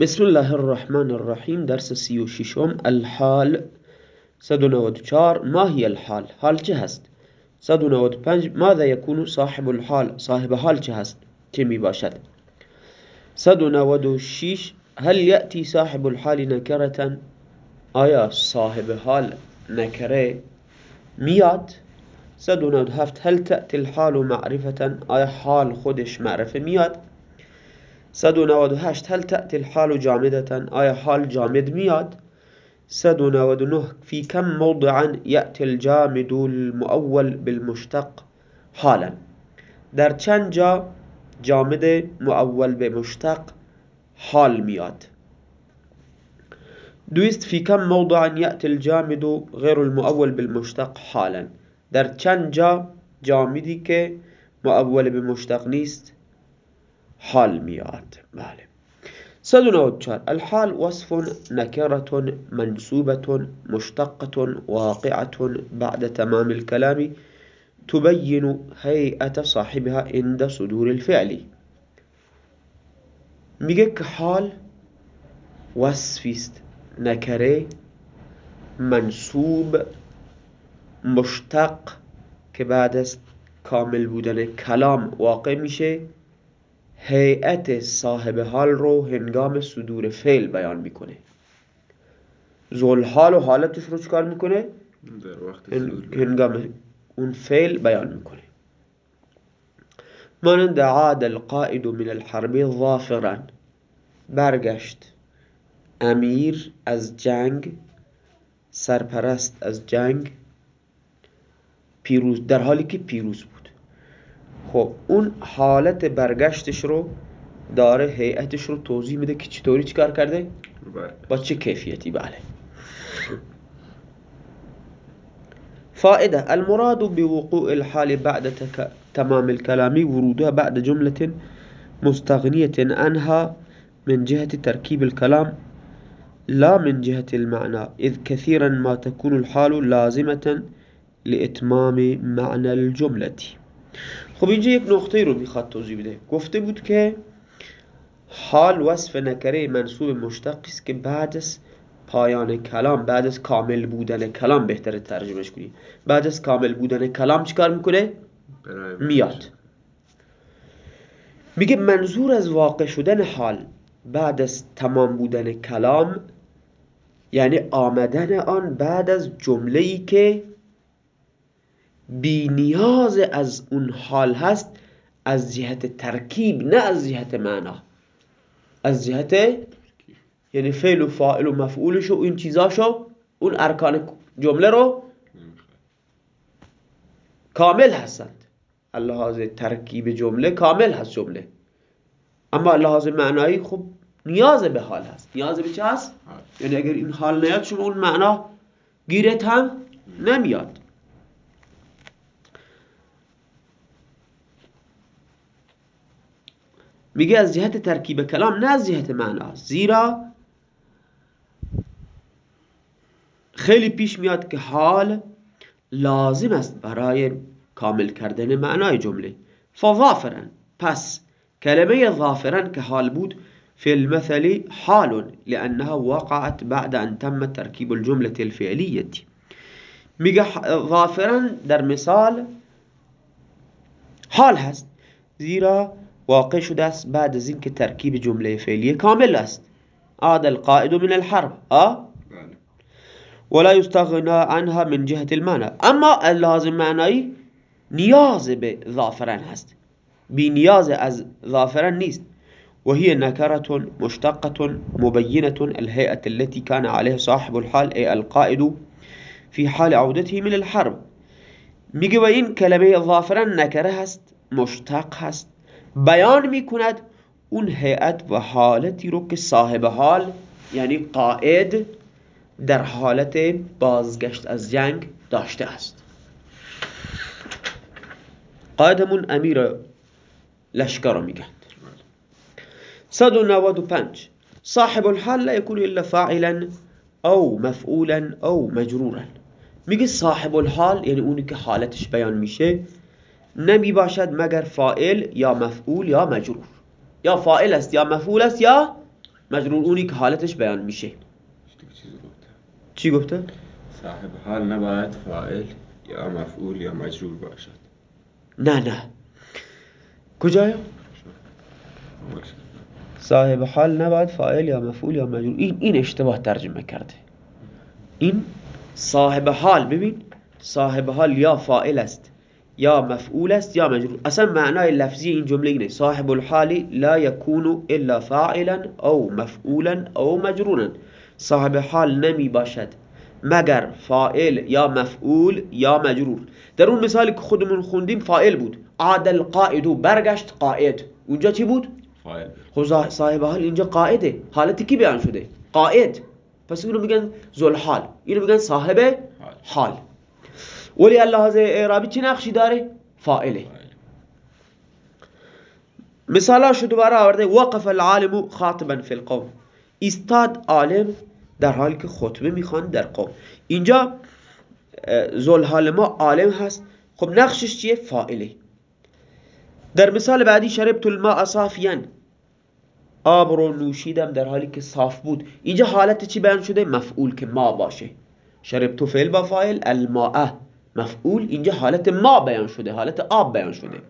بسم الله الرحمن الرحیم درس سی و ششم الحال 194 ما هی الحال؟ حال چه هست؟ 195 ماذا یکون صاحب الحال؟ صاحب حال چه هست؟ چه می باشد؟ 196 هل یأتی صاحب الحال نکرتا آیا صاحب حال نکره میاد؟ 197 هل تأتی الحال معرفتا آیا حال خودش معرفه میاد؟ 198 هل تأتي الحال جامدة؟ آیا حال جامد میاد؟ 199 في كم موضعا يأتي الجامد المؤول بالمشتق حالا. در چند جا جامد مؤول به مشتق حال میاد؟ دویست في كم موضعا يأتي الجامد غير المؤول بالمشتق حالا. در چند جا جامدی که مؤول به مشتق نیست حال میاد. بله. 194 الحال وصف نكرة منسوبة مشتقة واقعة بعد تمام الكلام تبين هيئة صاحبها عند صدور الفعل. میگه که حال وصفیست نکره منصوب مشتق که بعد از کامل بودن کلام واقع میشه. هیئت صاحب حال رو هنگام صدور فعل بیان می‌کنه. حال و حالتش رو چکار می‌کنه؟ هنگام اون فعل بیان می‌کنه. مانند عاد القائد من الحرب ظافرا. برگشت. امیر از جنگ سرپرست از جنگ پیروز در حالی که پیروز بود. خب اون حالت برگشتش رو داره هیئتش رو توضیح میده که چطوری چیکار کرده؟ بله. با چه کیفیتی؟ بله. فائدة المراد بوقوع الحال بعد تمام الكلام ورودها بعد جملة مستغنية عنها من جهة تركيب الكلام لا من جهة المعنى إذ كثيرا ما تكون الحال لازمة لإتمام معنى الجملة. خب اینجا یک نقطه رو می‌خواد توضیح بده. گفته بود که حال وصف نکره منصوب مشتقی است که بعد از پایان کلام بعد از کامل بودن کلام بهتره ترجمهش کنی. بعد از کامل بودن کلام چیکار می‌کنه؟ میاد. میگه منظور از واقع شدن حال بعد از تمام بودن کلام یعنی آمدن آن بعد از جمله ای که بی نیاز از اون حال هست از جهت ترکیب نه از جهت معنا. از جهت یعنی فعل و فاعل و مفعولش و این چیزاشو اون ارکان جمله رو کامل هستند. لحاظ ترکیب جمله کامل هست جمله. اما لحاظ معنایی خب نیاز به حال هست. نیاز به چه هست؟ یعنی اگر این حال نیاد شما اون معنا گیرت هم نمیاد. میگه از جهت ترکیب کلام نه از جهت معنا. زیرا خیلی پیش میاد که حال لازم است برای کامل کردن معنای جمله. فظافرن پس کلمه ظافرن که حال بود في المثل حال لأنها وقعت بعد أن تم تركيب الجملة الفعلية میگه ظافرن در مثال حال هست. زیرا واقع شده است بعد از اینکه ترکیب جمله فعلیه کامل است. عاد القائد من الحرب. آه؟ ولا يستغنى عنها من جهة المعنى اما اللازم معنایی نیاز به ظافرن هست. بی نیاز از ظافرن نیست. وهي نكرة مشتقة مبينة الهيئة التي كان عليها صاحب الحال أي القائد في حال عودته من الحرب. میگه و این کلمه ظافرن نکره هست مشتق هست بیان می‌کند اون هیئت و حالتی رو که صاحب حال یعنی قائد در حالت بازگشت از جنگ داشته است. قائدمون امیر لشکر رو میگن. 195 صاحب الحال لا يكون الا فاعلا او مفعولا او مجرورا. میگه صاحب الحال یعنی اونی که حالتش بیان میشه نمی باشد مگر فائل یا مفعول یا مجرور. یا فائل است یا مفعول است یا مجرور. اونی که حالتش بیان میشه. چی گفته؟ صاحب حال نباید فاعل یا مفعول یا مجرور باشد. نه نه. کجایا؟ صاحب حال نباید فاعل یا مفعول یا مجرور. این, این اشتباه ترجمه کرده. این صاحب حال ببین. صاحب حال یا فاعل است. یا مفعول است یا مجرور. أصلا معنای لفظی این جمله اینه. صاحب الحال لا يكون الا فاعلا أو مفعولا أو مجرورا صاحب حال نمی باشد مگر فاعل یا مفعول یا مجرور. در اون مثالی که خودمون خوندیم فاعل بود. عادل قائدو برگشت قائد. اونجا چی بود؟ فاعل. خب صاحب حال اینجا قائده. حالتی کی بیان شده؟ قائد. پس اینو میگن حال اینو میگن صاحب حال. ولی اللحاظ اعرابی چی نقشی داره؟ فائله مثالاشو دوباره آورده وقف العالم خاطبا فی القوم. استاد عالم در حالی که خطبه می‌خوان در قوم. اینجا حال ما عالم هست. خب نقشش چیه؟ فائله در مثال بعدی شربت الماء صافیا. آب رو نوشیدم در حالی که صاف بود. اینجا حالت چی بیان شده؟ مفعول که ما باشه. شربت فعل با فاعل الماء. مفعول اینجا حالت ما بیان شده حالت آب بیان شده.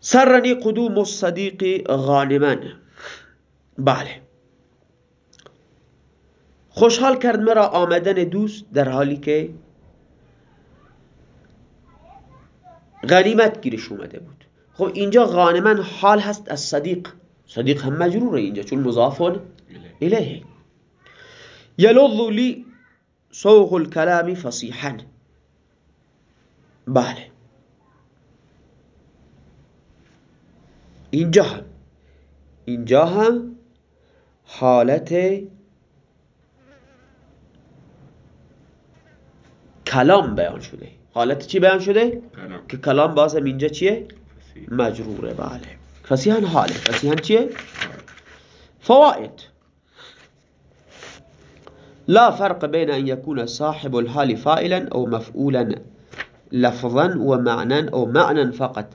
سرنی قدوم الصدیق غانما. بله. خوشحال کرد مرا آمدن دوست در حالی که غنیمت گیرش اومده بود. خب اینجا غانما حال هست از صدیق. صدیق هم مجروره اینجا چون مضافون الیه. یلوذ لی سوق الكلام فصیحا بله. اینجا هم. اینجا هم حالت کلام بیان شده. حالت چی بیان شده؟ که کلام بازم اینجا چیه؟ مجروره بله. فسیحا حاله. فسیحا چیه؟ فوائد لا فرق بين أن يكون صاحب الحال فائلا أو مفعولا لفظا ومعنى أو معنى فقط.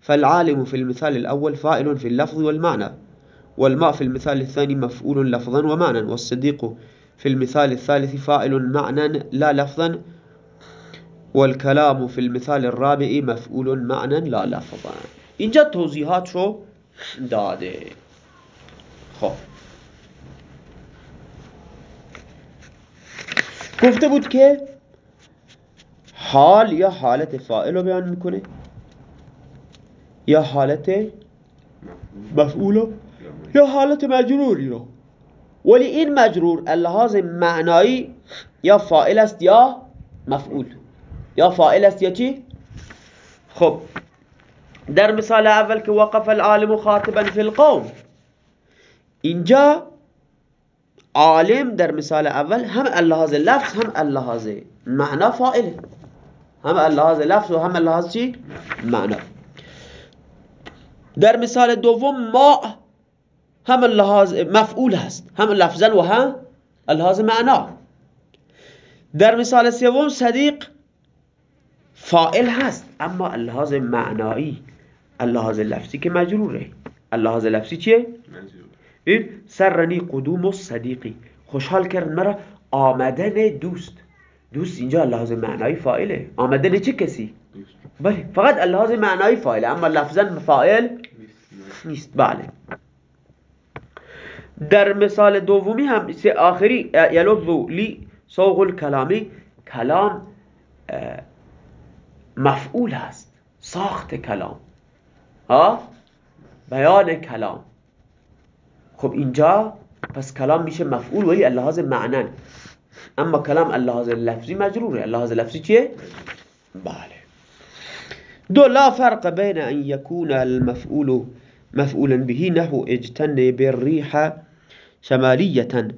فالعالم في المثال الأول فائل في اللفظ والمعنى والماء في المثال الثاني مفعول لفظا ومعنى والصديق في المثال الثالث فائل معنى لا لفظا والكلام في المثال الرابع مفعول معنى لا لفظا. اینجا توضیحات رو داده. خب. گفته بود که حال یا حالت فائل رو بیان می‌کنه یا حالت مفعول یا حالت مجروری رو ولی این مجرور اللحاظ معنایی یا فائل است یا مفعول یا فائل است یا چی؟ خب در مثال اول که وقف العالم خاطبا فی القوم اینجا عالم در مثال اول هم اللحاظ لفظ هم اللحاظ معنا فائله هم اللحاظ لفظ و هم اللحاظ چی؟ معنا. در مثال دوم ما هم اللحاظ مفعول هست هم لفظا و هم اللحاظ معنا. در مثال سوم صدیق فائل هست اما اللحاظ معنایی اللحاظ لفظی که مجروره. اللحاظ لفظی چیه؟ این سرنی قدوم و صدیقی خوشحال کرد مرا. آمدن دوست. دوست اینجا اللحاظ معنایی فائله. آمدن چه کسی؟ بله فقط اللحاظ معنایی فائله اما لفظا فائل نیست. بله. در مثال دومی هم آخری یلوذو لی سوق الکلامی کلام مفعول هست. ساخت کلام. ها؟ بیان کلام. خب اینجا پس کلام میشه مفعول ولی اللحاظ معنن. اما کلام اللحاظ لفظی مجروره. اللحاظ لفظی چیه؟ بله. دو لا فرق بین ان يكون المفعول مفعولا به نحو اجتنب الريح شمالية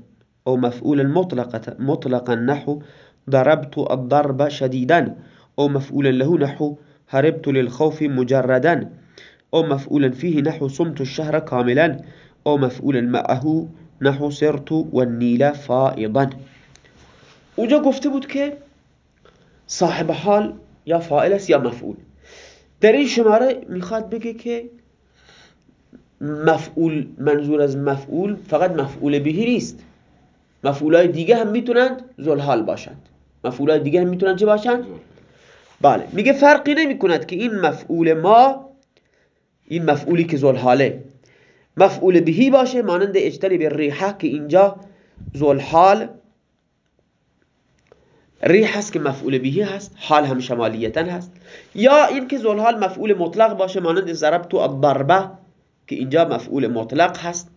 أو مفعولا مطلقا مطلقا نحو ضربت الضرب شديدا أو مفعولا له نحو هربت للخوف مجردا أو مفعولا فيه نحو صمت الشهر كاملا او مفعولا معه نحو سرت والنيل فائضا. اونجا گفته بود که صاحب حال یا فائل است یا مفعول. در این شماره می‌خواد بگه که مفعول منظور از مفعول فقط مفعول بهی نیست. مفعولای دیگه هم می‌تونند زلحال باشند. مفعولای دیگه هم می‌تونند چه باشند؟ بله. میگه فرقی نمی کند که این مفعول ما این مفعولی که زلحاله مفعول بهی باشه مانند اجتنی به ریحه که اینجا زلحال ریح هست که مفعول بهی هست حال هم شمالیتا هست. یا اینکه زلحال مفعول مطلق باشه مانند ضرب تو الضربه که اینجا مفعول مطلق هست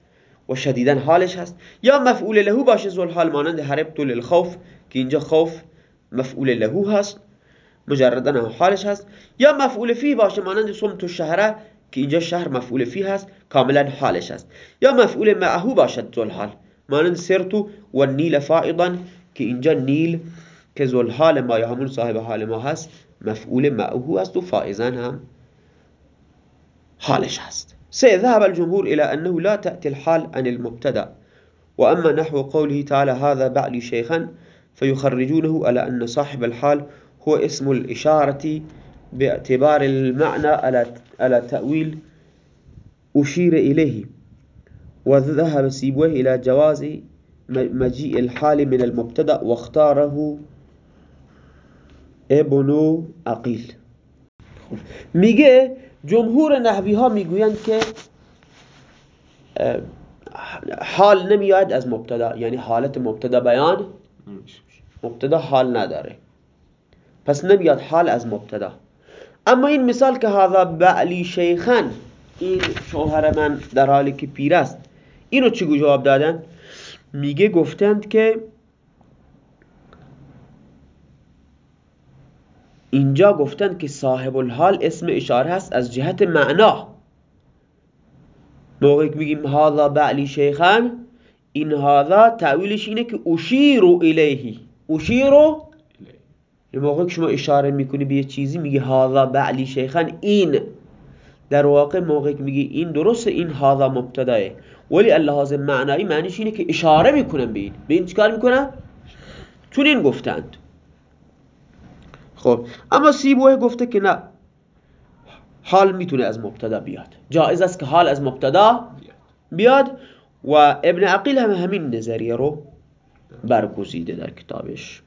و شدیدن حالش هست. یا مفعول لهو باشه زلحال مانند حربت للخوف که اینجا خوف مفعول لهو هست مجردن حالش هست. یا مفعول فی باشه مانند سمت شهره که اینجا شهر مفعول فی هست کاملا حالش هست یا مفعول معهو باشد زلحال مانند سرتو و نیل فائضا که اینجا نیل که زلحال ما یا همون صاحب حال ما هست مفعول معهو هست و فائزن هم حالش هست سيذهب الجمهور إلى أنه لا تأتي الحال عن المبتدأ. وأما نحو قوله تعالى هذا بعلي شيخا فيخرجونه على أن صاحب الحال هو اسم الإشارة باعتبار المعنى على تأويل أشير إليه وذهب سيبويه إلى جواز مجيء الحال من المبتدأ واختاره ابن عقيل. میگه جمهور نحوی ها می‌گویند که حال نمیاد از مبتدا یعنی حالت مبتدا بیان مبتدا حال نداره. پس نمیاد حال از مبتدا. اما این مثال که هذا بعلی شیخن این شوهر من در حالی که پیر است اینو چگو جواب دادن؟ میگه گفتند که اینجا گفتند که صاحب الحال اسم اشاره هست از جهت معنا. موقعی که میگیم هذا بعلی شیخن این هذا تعویلش اینه که اشیرو الیهی اشیرو موقعی که شما اشاره می‌کنی به یه چیزی میگه هذا بعلی شیخن این در واقع موقعی که میگی این درسته این هذا مبتداه ولی اللحاظ معنایی معنیش اینه که اشاره می‌کنن به این. به این چکار می‌کنن؟ چون این گفتند. خب اما سیبوه گفته که نه حال می‌تونه از مبتدا بیاد. جایز است که حال از مبتدا بیاد. و ابن عقیل هم همین نظریه رو برگزیده در کتابش.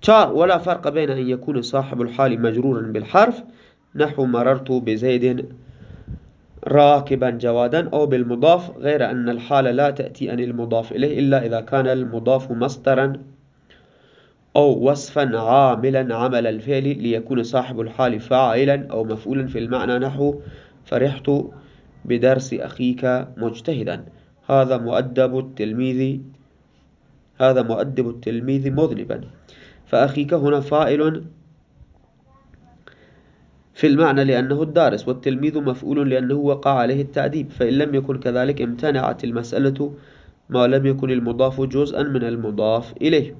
چار ولا فرق بين أن يكون صاحب الحال مجرورا بالحرف نحو مررت بزيد راكبا جوادا أو بالمضاف غير أن الحال لا تأتي عن المضاف إليه إلا إذا كان المضاف مصدرا أو وصفا عاملا عمل الفعل ليكون صاحب الحال فاعلا أو مفعولا في المعنى نحو فرحت بدرس أخيك مجتهدا. هذا مؤدب التلميذ هذا مؤدب التلميذ مذنبا. فأخيك هنا فاعل في المعنى لأنه الدارس والتلميذ مفعول لأنه وقع عليه التأديب فإن لم يكن كذلك امتنعت المسألة ما لم يكن المضاف جزءا من المضاف إليه.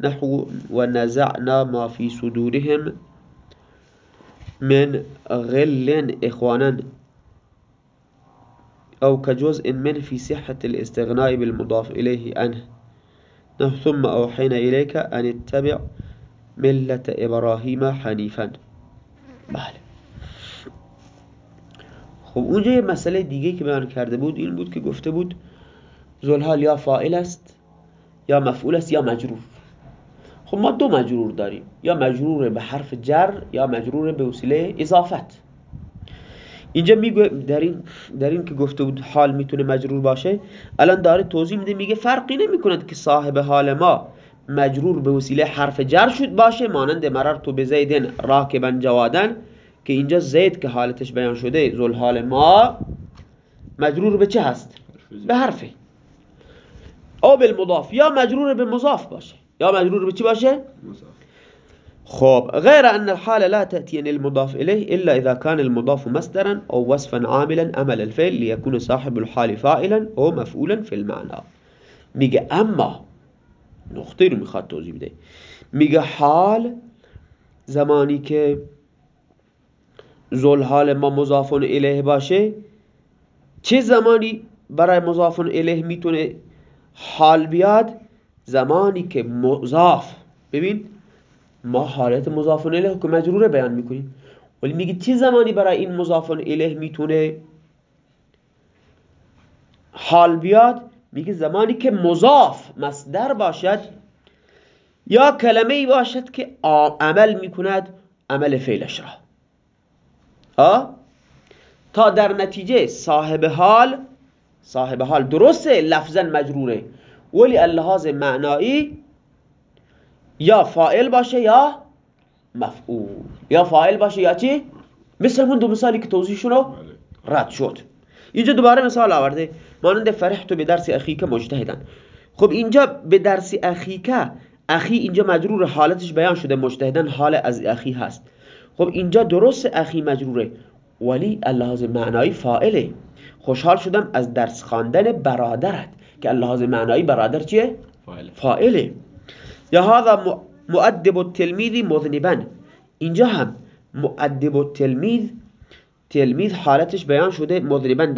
نحو ونزعنا ما في صدورهم من غل إخوانا أو كجزء من في صحة الاستغناء بالمضاف إليه عنه. ثم أوحينا إليك أن اتبع ملة إبراهيم حنيفا. بله. خب اونجا یه مسئله دیگه که بیان کرده بود این بود که گفته بود زلحال یا فائل است یا مفعول است یا مجرور. خب ما دو مجرور داریم. یا مجرور به حرف جر یا مجرور به وسیله اضافت. اینجا میگه در این, در این که گفته بود حال می‌تونه مجرور باشه الان داره توضیح میده میگه فرقی نمی‌کند که صاحب حال ما مجرور به وسیله حرف جر شد باشه مانند مرر تو به زیدن راکبا جوادن که اینجا زید که حالتش بیان شده زل حال ما مجرور به چه هست؟ به حرفه او بالمضاف یا مجرور به مضاف باشه یا مجرور به چی باشه؟ خب غير أن الحالة لا تأتي المضاف إليه إلا إذا كان المضاف مصدرا أو وصفا عاملا عمل الفعل ليكون صاحب الحال فاعلا أو مفعولا في المعنى. میگه أما نقطة رو میخواد توضیح بده. میگه حال زمانی که زل حال ما مضاف الیه باشه چه زمانی برای مضاف الیه میتونه حال بیاد زمانی که مضاف. ببین ما حالت مضاف الیه که مجروره بیان می‌کنیم. ولی میگه چه زمانی برای این مضاف الیه می‌تونه حال بیاد؟ میگه زمانی که مضاف مصدر باشد یا کلمه ای باشد که عمل می‌کند عمل فعلش را. آه؟ تا در نتیجه صاحب حال صاحب حال درسته لفظا مجروره. ولی اللحاظ معنایی یا فائل باشه یا مفعول. یا فائل باشه یا چی؟ مثل اون دو مثالی که توضیح رو بله. رد شد. اینجا دوباره مثال آورده. مانند فرحت به درس اخیکه مجتهدن. خب اینجا به درس اخیکه اخی اینجا مجرور حالتش بیان شده. مجتهدن حال از اخی هست. خب اینجا درست اخی مجروره. ولی اللحاظ معنایی فائله خوشحال شدم از درس خواندن برادرت. که اللحاظ معنایی برادر چیه؟ فائله یا هذا مؤدب التلمیذی مذنبن اینجا هم مؤدب التلمیذ تلمیذ حالتش بیان شده مذنبن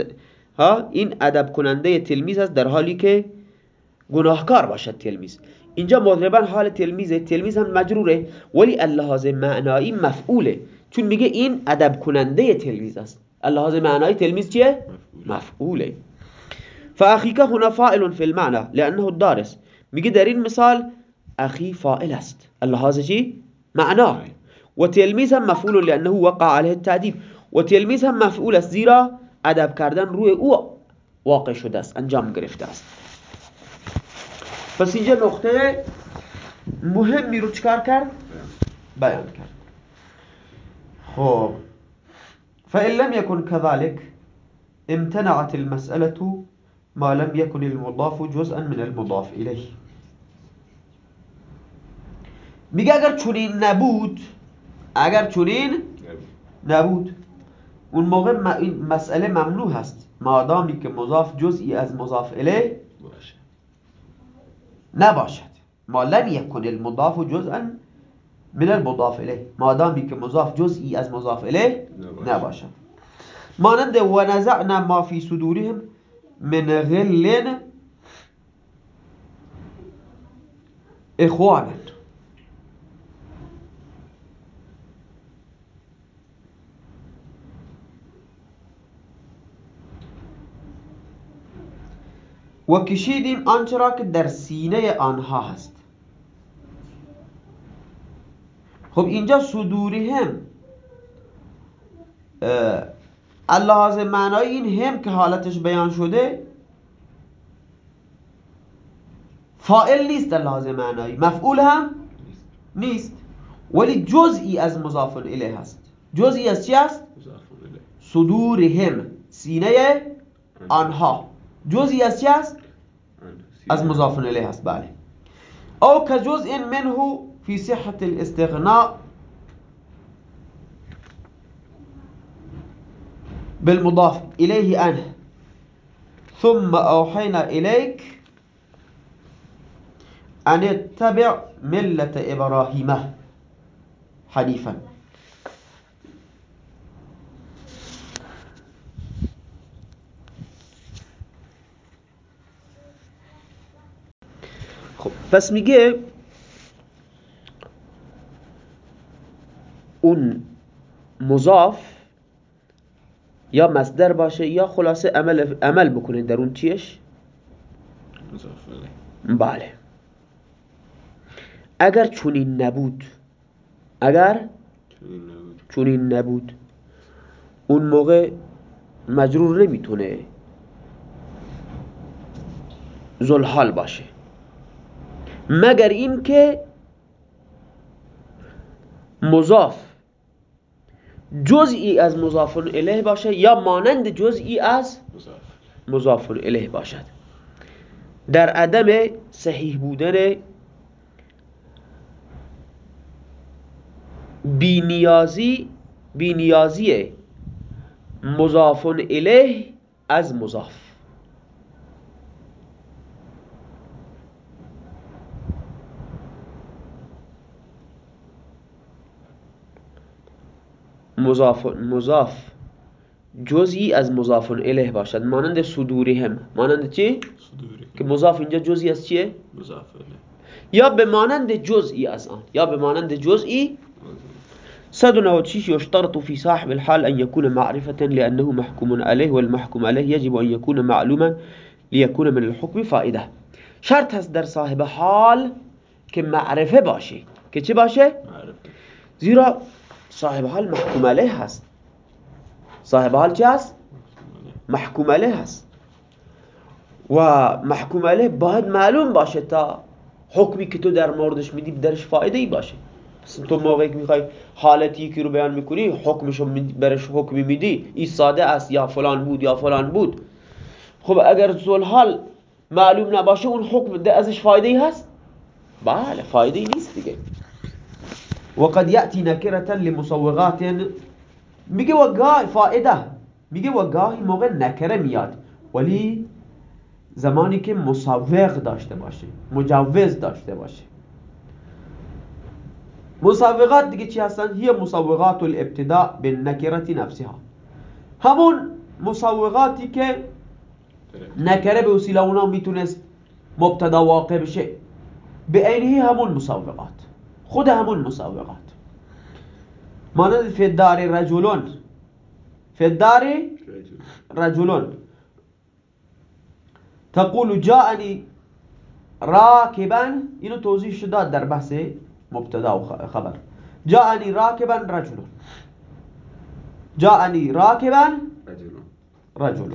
ها؟ این ادب کننده تلمیذ است در حالی که گناهکار باشد تلمیذ اینجا مذنبن حال تلمیذ تلمیذ هم مجروره. ولی اللحاظ معنایی مفعوله. چون میگه این ادب کننده تلمیذ است اللحاظ معنایی تلمیذ چیه؟ مفعوله. فاخیک هنا فائل فی المعنى لانه الدارس. میگه در این مثال اخی فائل است اللحاظ چی؟ معنا. و تلمیز هم مفعول لأنه وقع عليه التعدیب و تلمیز هم مفعول است زیرا أدب کردن روی أو واقع شده است انجام گرفته است. پس اینجا نقطه مهمی رو چکار کرد؟ بیان کرد. خب. فإن لم يكن كذلك امتنعت المسألة ما لم يكن المضاف جزءا من المضاف إليه. میگه اگر چنین نبود اگر چنین نبود. اون موقع این مسئله ممنوع هست. مادامی که مضاف جزئی از مضاف الیه نباشد. ما لم یکن المضاف جزءا من المضاف الیه مادامی که مضاف جزئی از مضاف الیه نباشد. مانند و نزعنا ما فی صدورهم من غل اخوانا. و کشیدیم آنچه را که در سینه آنها هست. خب اینجا صدوری هم اللحاظ معنای این هم که حالتش بیان شده فائل نیست اللحاظ معنایی مفعول هم نیست. ولی جزئی از مضاف الیه هست. جزئی از چی هست؟ صدورهم سینه آنها. چی هست؟ از مضاف الیه هست بله. أو كجزء منه في صحة الاستغناء بالمضاف إليه أنه. ثم أوحينا إليك أن اتبع ملة إبراهيم حنيفا خب پس میگه اون مضاف یا مصدر باشه یا خلاصه عمل, عمل بکنه در اون چیش؟ بله. اگر چونین نبود اگر چونین نبود. اون موقع مجرور نمی‌تونه زلحال باشه. مگر اینکه مضاف جزئی از مضاف الیه باشه یا مانند جزئی از مضاف الیه باشد. در عدم صحیح بودن بینیازی بینیازی مضاف الیه از مضاف. مضاف مضاف جزئی از مضاف الیه باشد. مانند صدوری هم. مانند چی؟ که مضاف اینجا جزئی از چیه؟ مضاف یا به مانند جزئی از آن. یا به مانند جزئی. چیش يشترط في صاحب الحال أن يكون معرفة لأنه محكوم عليه والمحكوم عليه يجب أن يكون معلوما لیکون من الحکم فائده. شرط هست در صاحب حال که معرفه باشه. که چه باشه؟ زیرا صاحب حال محکوم علیه هست. صاحب حال چه هست؟ محکوم علیه هست. و محکوم علیه باید معلوم باشه تا حکمی که تو در موردش میدی درش فایده ای باشه تو موقعی که می‌خوای حالتی که رو بیان می‌کنی حکمش برش حکمی میدی. این ساده است یا فلان بود یا فلان بود. خب اگر حال معلوم نباشه اون حکم ده ازش فایده ای هست؟ بله فایده ای نیست دیگه. وقد یأتی نکرتا لمصوغات میگه و گاهی فایده میگه و گاهی موقع نکره میاد ولی زمانی که مصوغ داشته باشه مجوز داشته باشه مصوغات دیگه چی هستن؟ هی مصوغات الابتداء به نفسها. همون مصوغاتی که نکره به وسیله اونا میتونست مبتدا واقع بشه. به عینه همون مصوغات. خود همون مصوغات مانند فی الدار رجلون. فی الدار رجلون. تقول جاءنی راکبا اینو توضیح شده در بحث مبتدا و خبر. جاءنی راکبا رجل جاءنی راکبا رجل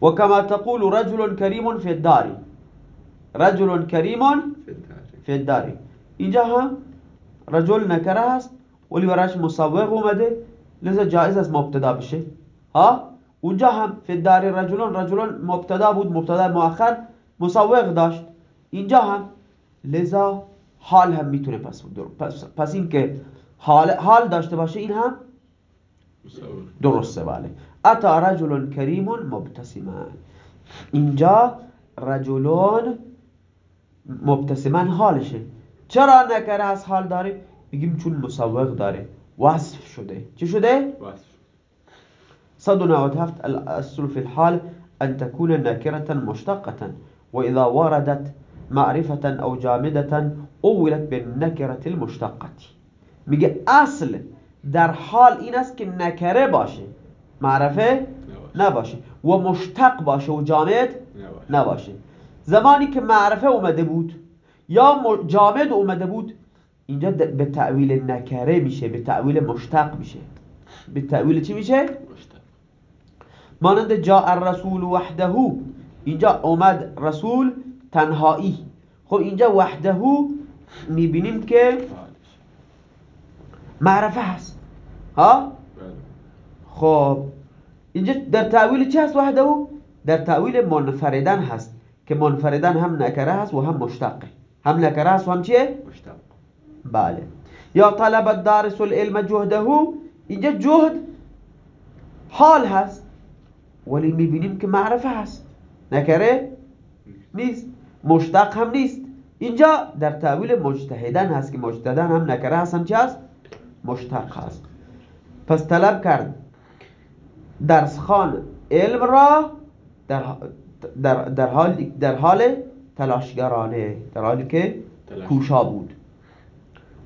وكما تقول رجل كريم في الدار. رجل كريم الدار اینجا هم رجل نکره هست ولی براش مصوغ اومده. لذا جایز از مبتدا بشه. ها؟ اونجا هم فی الدار رجلون رجلون مبتدا بود مبتدا مؤخر مصوغ داشت. اینجا هم لذا حال هم می‌تونه پس پس, پس این که حال, حال داشته باشه این هم درسته. بله. اتا رجل کریم مبتسما اینجا رجلون مبتسما حالشه. چرا نکره از حال داره میگیم چون مصوغ داره وصف شده. چی شده؟ وصف 197 الأصل في الحال أن تكون ناكرة مشتقة. وإذا وردت معرفة أو جامدة أولت بالنكرة المشتقة. میگه اصل در حال این است که نکره باشه. معرفه نباشه. و مشتق باشه و جامد نباشه. زمانی که معرفه اومده بود یا جامد اومده بود اینجا به تعویل نکره میشه به تعویل مشتق میشه. به تعویل چی میشه؟ مانند جا الرسول وحده اینجا اومد رسول تنهایی. خب اینجا وحده می‌بینیم که معرفه هست. ها؟ خب اینجا در تعویل چه هست وحده؟ در تعویل منفردن هست. که منفردن هم نکره هست و هم مشتقه هم نکره هست و هم چیه؟ مشتق. بله. یا طلب الدارس العلم جهده اینجا جهد حال هست ولی می‌بینیم که معرفه هست. نکره نیست. مشتق هم نیست. اینجا در تعویل مجتهدن هست که مجتهدن هم نکره هست هم چی هست؟ مشتق هست. پس طلب کرد درس خان علم را در, در, در, حال, در حال تلاشگرانه در حالی که کوشا بود.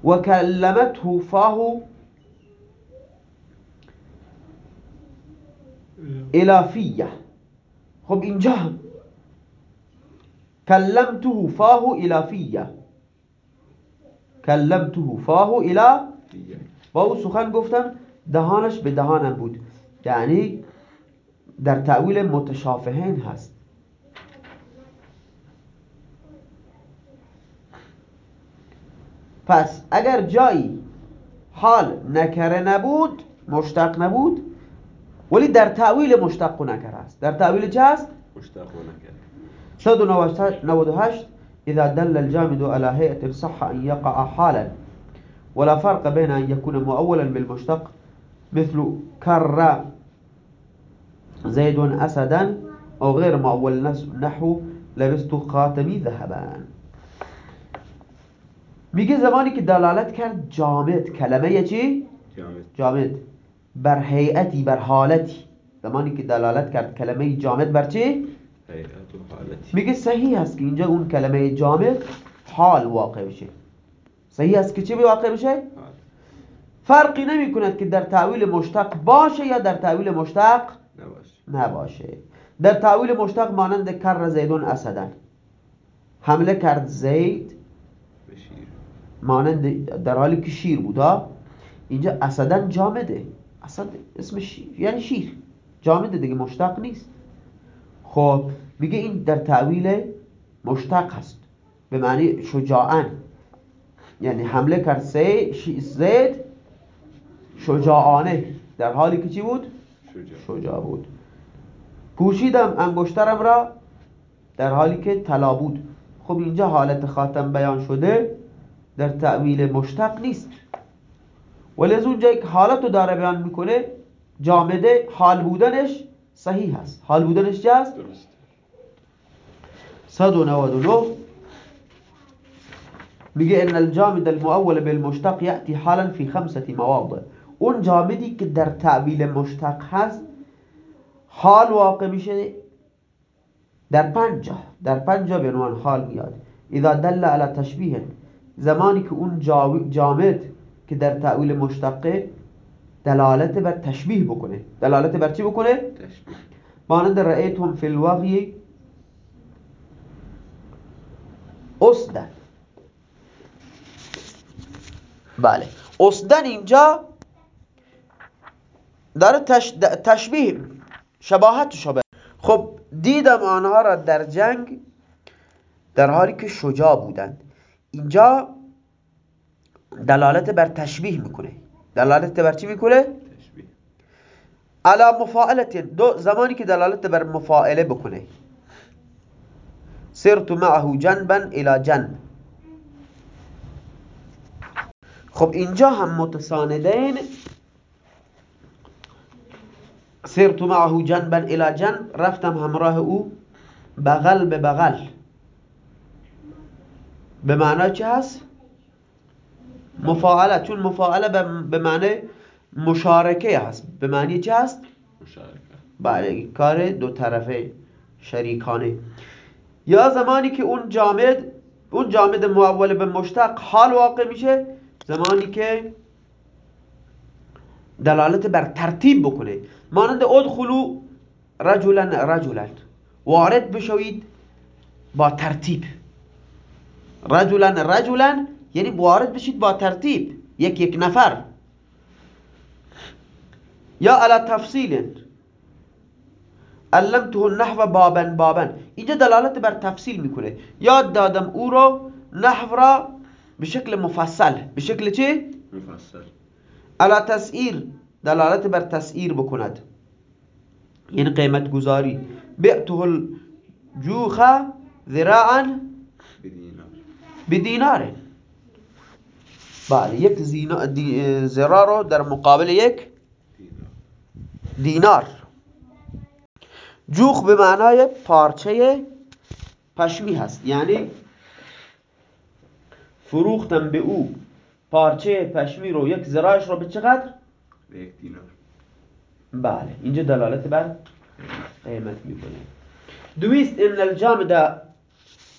و کلمته فاه الافیه. خب اینجا کلمته فاه الافیه. کلمته فاه الافیه. با او سخن گفتم دهانش به دهانم بود. یعنی در تعویل متشافهین هست. پس اگر جایی حال نکره نبود مشتق نبود ولی در تعویل مشتق و نکره است. در تعویل چه است؟ مشتق و نکره. 198 إذا دل الجامد على هيئة صح أن يقع حالا ولا فرق بين أن يكون مؤولا بالمشتق مثل كر زيد أسدا أو غير مؤول نحو لبست خاتمي ذهبا. میگه زمانی که دلالت کرد جامد. کلمه چی؟ جامد. جامد. بر هیئتی بر حالتی. زمانی که دلالت کرد کلمه جامد بر چی؟ میگه صحیح است که اینجا اون کلمه جامد حال واقع بشه. صحیح است که چی واقع بشه؟ فرقی نمی کند که در تعویل مشتق باشه یا در تعویل مشتق نباشه, نباشه. در تعویل مشتق مانند کر زیدون اسدن. حمله کرد زید. مانند در حالی که شیر بودا اینجا اسدن جامده. اسد اسم شیر یعنی شیر. جامده دیگه مشتق نیست. خب میگه این در تعویل مشتق هست. به معنی شجاعن یعنی حمله کرد زید شجاعانه. در حالی که چی بود؟ شجاع بود. پوشیدم انگشترم را در حالی که طلا بود. خب اینجا حالت خاتم بیان شده. در تعویل مشتق نیست. ولی از اونجایی که حالت رو داره بیان می‌کنه جامده حال بودنش صحیح هست. حال بودنش چه هست؟ درست. 199 میگه ان الجامد المؤول بالمشتق یأتی حالا فی خمسة مواضع. اون جامدی که در تعویل مشتق هست حال واقع میشه در پنجا در پنجا به عنوان حال میاد. اذا دل على تشبیه زمانی که اون جامد که در تعویل مشتقه دلالت بر تشبیه بکنه. دلالت بر چی بکنه؟ تشبیه. مانند رأیتهم فی الوغی اسدن. بله. اسدن اینجا داره تشبیه شباهت شبه. خب دیدم آنها را در جنگ در حالی که شجاع بودند. اینجا دلالت بر تشبیه می‌کنه. دلالت بر چی می‌کنه؟ تشبیه. علا مفاعلت دو زمانی که دلالت بر مفاعله بکنه. سرت معه جنبا الى جنب. خب اینجا هم متساندین سرت معه جنبا الى جنب. رفتم همراه او بغل به بغل. به معنی چه هست؟ مفاعله. چون مفاعله به معنی مشارکه هست. به معنی چه هست؟ مشارکه. بله کار دو طرفه شریکانه. یا زمانی که اون جامد اون جامد معول به مشتق حال واقع میشه زمانی که دلالت بر ترتیب بکنه. مانند ادخلو رجلا رجلا. وارد بشوید با ترتیب. رجلا رجلا یعنی وارد بشید با ترتیب یک یک نفر. یا علا تفصیل علمته النحو بابن بابن اینجا دلالت بر تفصیل می‌کنه. یاد دادم او رو نحو را به شکل مفصل. به شکل چه؟ مفصل. علا تسعیر دلالت بر تسعیر بکند. یعنی قیمت گذاری بعته الجوخ ذراعا بدینار بله یک زرا رو در مقابل یک دینار. جوخ به معنای پارچه پشمی هست. یعنی فروختم به او پارچه پشمی رو یک زراش رو به چقدر؟ به یک دینار. بله اینجا دلالت بر قیمت می‌کنه. دویست ان الجامد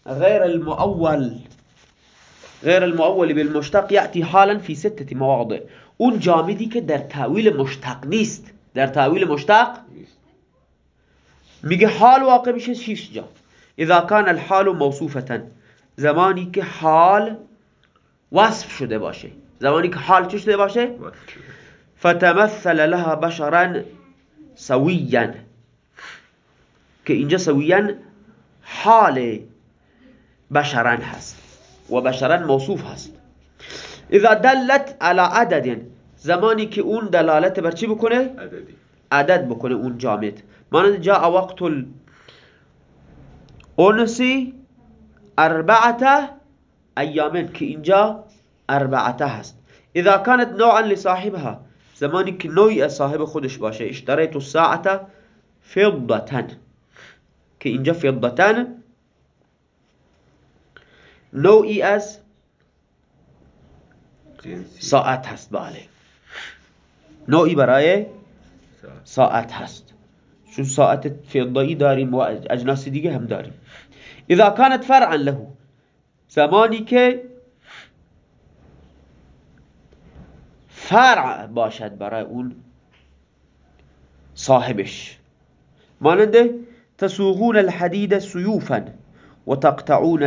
غیر المؤول غیر المؤول بالمشتق یأتی حالا فی ستة مواضع. اون جامدی که در تعویل مشتق نیست. در تعویل مشتق میگه حال واقع میشه شیش جا. اذا کان الحال موصوفتا. زمانی که حال وصف شده باشه. زمانی که حال چه شده باشه؟ فتمثل لها بشرا سویا. که اینجا سویا حال بشرا هست. و بشرا موصوف هست. اذا دلت على عدد زمانی که اون دلالت بر چی بکنه؟ عدد بکنه اون جامد. مانند جا وقت الانسی اربعته ایامن که اینجا اربعته هست. اذا كانت نوعا لصاحبها زمانی که نوعی صاحب خودش باشه اشتریت الساعت فضتن که اینجا فضتن نوعی از ساعت هست. بله. نوعی برای ساعت هست. چون ساعت فضایی داریم و اجناس دیگه هم داریم. اذا كانت فرعا له. زمانی که فرع باشد برای اون صاحبش. ماننده تسوغون الحديد سيوفا وتقطعون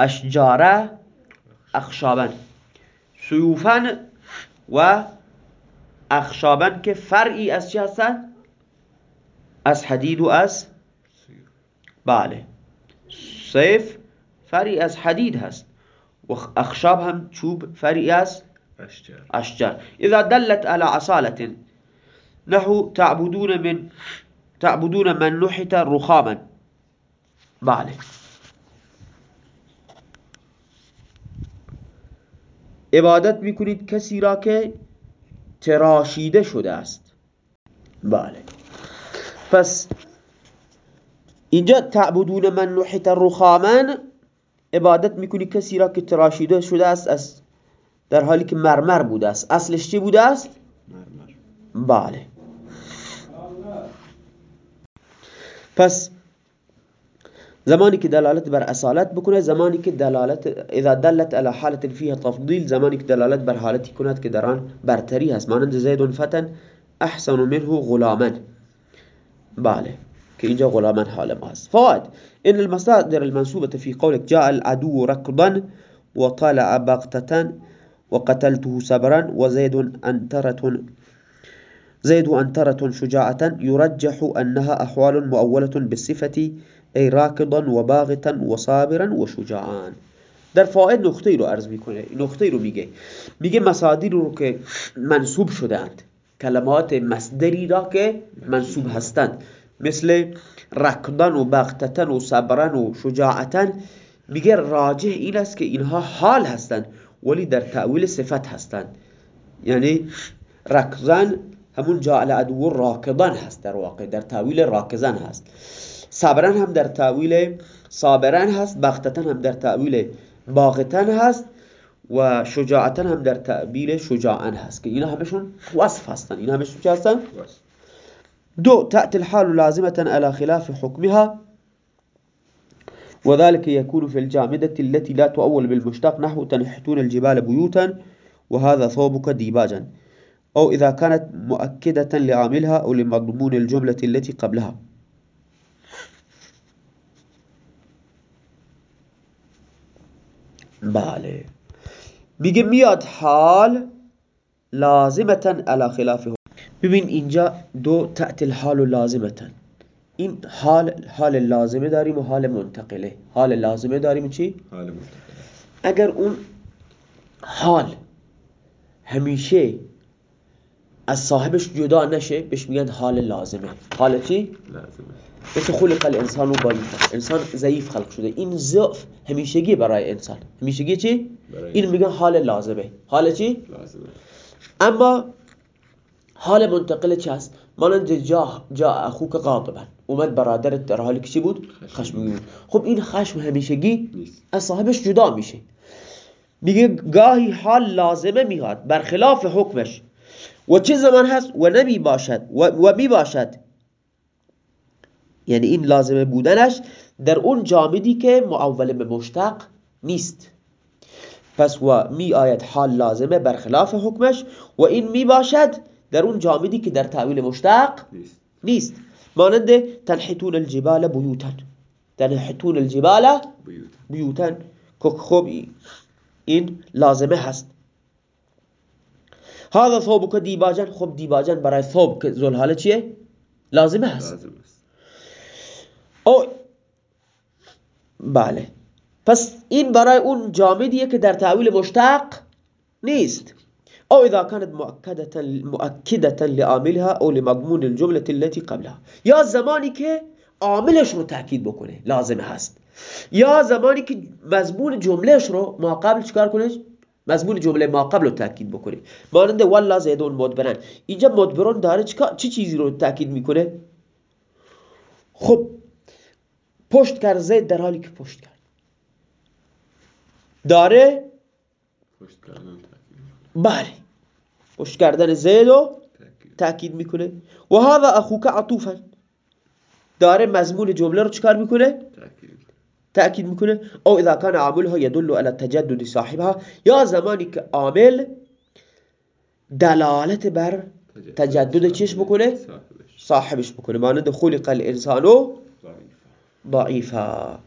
الأشجار أخشابا. سيوفا و اخشابا که فرعی از چی هستن؟ از حدید و از بله. سیف فرعی از حدید هست و اخشاب هم چوب فرعی از اشجار اشجار اذا دلت على عصالة نحو تعبدون من تعبدون من نحت رخاما. بله. عبادت می‌کنید کسی را که تراشیده شده است. بله. پس اینجا تعبدون من نحت رخاما عبادت می‌کنی کسی را که تراشیده شده است از در حالی که مرمر بوده است. اصلش چی بوده است؟ مرمر. بله. پس زمانی که دلالت بر اصالت بکنه زمانی که دلالت اذا دلت على حالت فيها تفضیل زمانی که دلالت بر حالتی کند که در آن برتری هست. مانند زید فتن احسن منه غلاما. بله که اینجا غلاما حال ما هست. فوائد ان المصادر المنسوبة في قولك جاء العدو ركضا وطلع بغتة وقتلته سبرا وزيد أنترة زيد أنترة شجاعة يرجح أنها أحوال مؤولة بالصفة أي راكضا وباغتا وصابرا وشجاعا در فائد نقطه رو عرض می‌کنه نقطه رو میگه. میگه مصادر رو که منصوب شدند کلمات مصدری را که منصوب هستند. مثل رکضن و بغتتن و صبرن و شجاعتن میگه راجح این است که اینها حال هستند ولی در تأویل صفت هستند. یعنی رکضن همون جعل عدو راکضن هست در واقع در تأویل راکزن هست. صبرن هم در تأویل صابرن هست بغتتن هم در تأویل باغتن هست و شجاعتن هم در تأویل شجاعن هست که اینا همشون وصف هستن. اینا همشون چه هستن؟ دو تأتي الحال لازمة على خلاف حكمها وذلك يكون في الجامدة التي لا تؤول بالمشتق نحو تنحتون الجبال بيوتا وهذا ثوبك ديباجا. أو إذا كانت مؤكدة لعاملها أو لمضمون الجملة التي قبلها. میگه میاد حال لازمتا على خلافه. ببین اینجا دو تأتي الحال لازمتا. این حال حال لازمه داریم و حال منتقله. حال لازمه داریم و چی؟ حال منتقله. اگر اون حال همیشه از صاحبش جدا نشه بهش میگن حال لازمه. حال چی؟ لازمه. مثل خلق الانسان و ضعیف انسان ضعیف خلق شده. این ضعف همیشگی برای انسان. همیشگی چی؟ برای این میگن حال لازمه. حال چی؟ لازمه. اما حال منتقل چی هست؟ مانند جا جا اخوک غاضبا اومد برادرت در حالی که چی بود؟ خشمگین بود خب این خشم همیشگی از صاحبش جدا میشه. میگه گاهی حال لازمه میاد برخلاف حکمش. و چه زمان هست؟ و نمی باشد. و, و می باشد. یعنی این لازمه بودنش در اون جامدی که معول به مشتق نیست. پس و می آید حال لازمه برخلاف حکمش و این می باشد در اون جامدی که در تعویل مشتق نیست. مانند تنحتون الجبال بیوتا. تنحتون الجبال بیوت بیوتن که خب این لازمه هست. هذا ثوبك دیباجن خب دیباجن برای ثوب که ذوالحاله چیه؟ لازمه هست. لازم است. او بله. پس این برای اون جامدیه که در تعویل مشتق نیست. او اذا كانت مؤكدة مؤكدة لعاملها او لمضمون الجملة التي قبلها. یا زمانی که عاملش رو تاکید بکنه لازمه هست. یا زمانی که مضمون جملهش رو ما قبل چکار کنه مضمون جمله ما قبل رو تاکید بکنه مانند والله زیدون مدبرن. اینجا مدبرون داره چیکار- چه چیزی رو تاکید می‌کنه؟ خب پشت کرد زید در حالی که پشت کرد داره؟ پشت کردن تاکید بله. پشت کردن زید رو تاکید می‌کنه. و هذا اخوک عطوفا. داره مضمون جمله رو چکار می‌کنه؟ تأکید می‌کنه او اذا كان عاملها يدل على تجدد صاحبها. یا زمانی که عامل دلالت بر تجدد چیش بکنه؟ صاحبش. بکنه. مانند خلق الانسانو ضعيفا